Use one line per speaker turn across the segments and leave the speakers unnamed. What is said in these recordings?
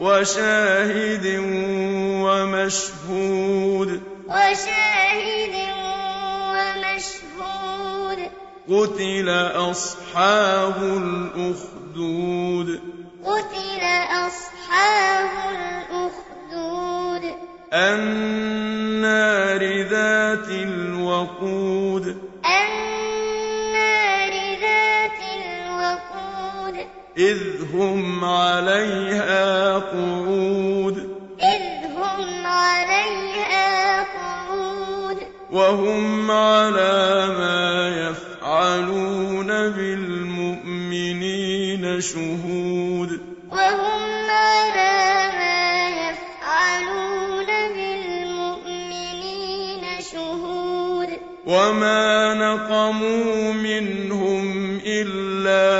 وشاهد ومشهود
وشاهد ومشهود
قتل أصحاب الأخدود
قتل أصحاب الأخدود
النار ذات الوقود إذ هم عليها قعود
إذ هم عليها قعود
وهم على ما يفعلون بالمؤمنين شهود
وهم على ما يفعلون بالمؤمنين شهود
وما نقموا منهم إلا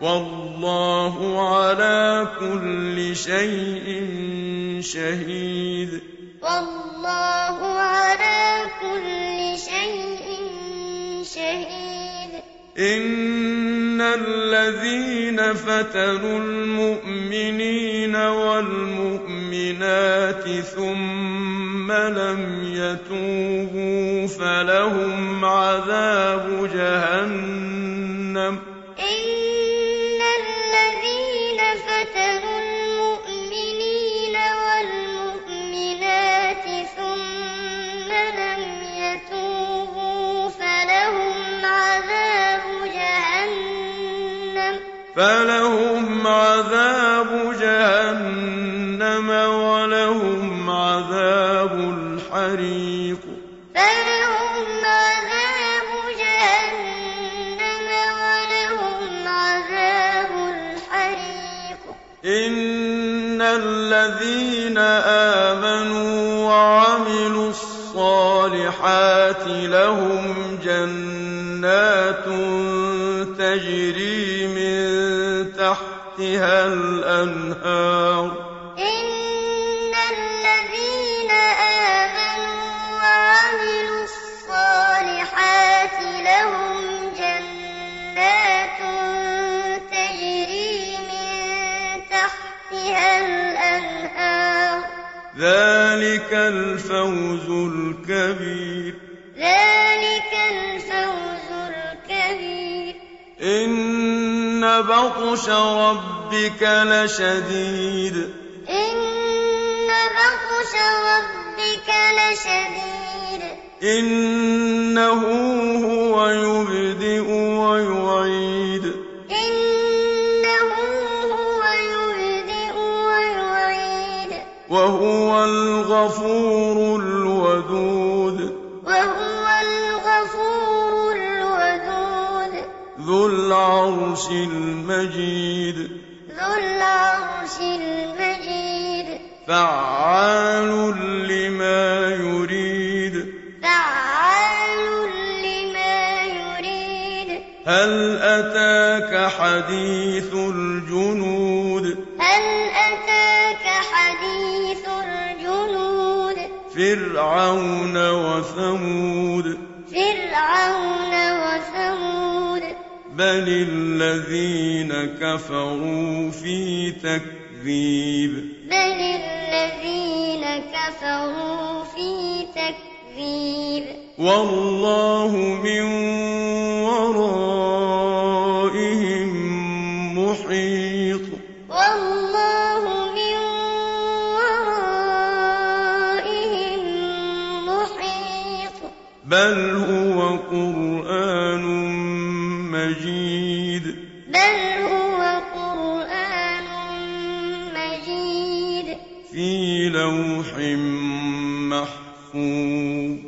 والله على كل شيء شهيد
والله على كل شيء شهيد
إن الذين فتنوا المؤمنين والمؤمنات ثم لم يتوبوا فلهم عذاب فلهم عذاب جهنم ولهم عذاب الحريق
فلهم عذاب جهنم ولهم عذاب الحريق
إن الذين آمنوا وعملوا الصالحات لهم جنات تجري تحتها الأنهار
إن الذين آمنوا وعملوا الصالحات لهم جنات تجري من تحتها الأنهار
ذلك الفوز الكبير
ذلك الفوز الكبير
إن بطش ربك لشديد
إن بطش ربك لشديد
إنه هو يبدئ ويعيد إنه
هو يبدئ ويعيد
وهو الغفور الودود ذو العرش المجيد
ذو العرش المجيد
فعال لما يريد
فعال لما يريد
هل أتاك حديث الجنود
هل أتاك حديث الجنود
فرعون وثمود
فرعون وثمود
بل الذين كفروا في تكذيب
بل الذين كفروا في تكذيب
والله من ورائهم محيط
والله من ورائهم محيط
بل هو قرآن في لوح محفوظ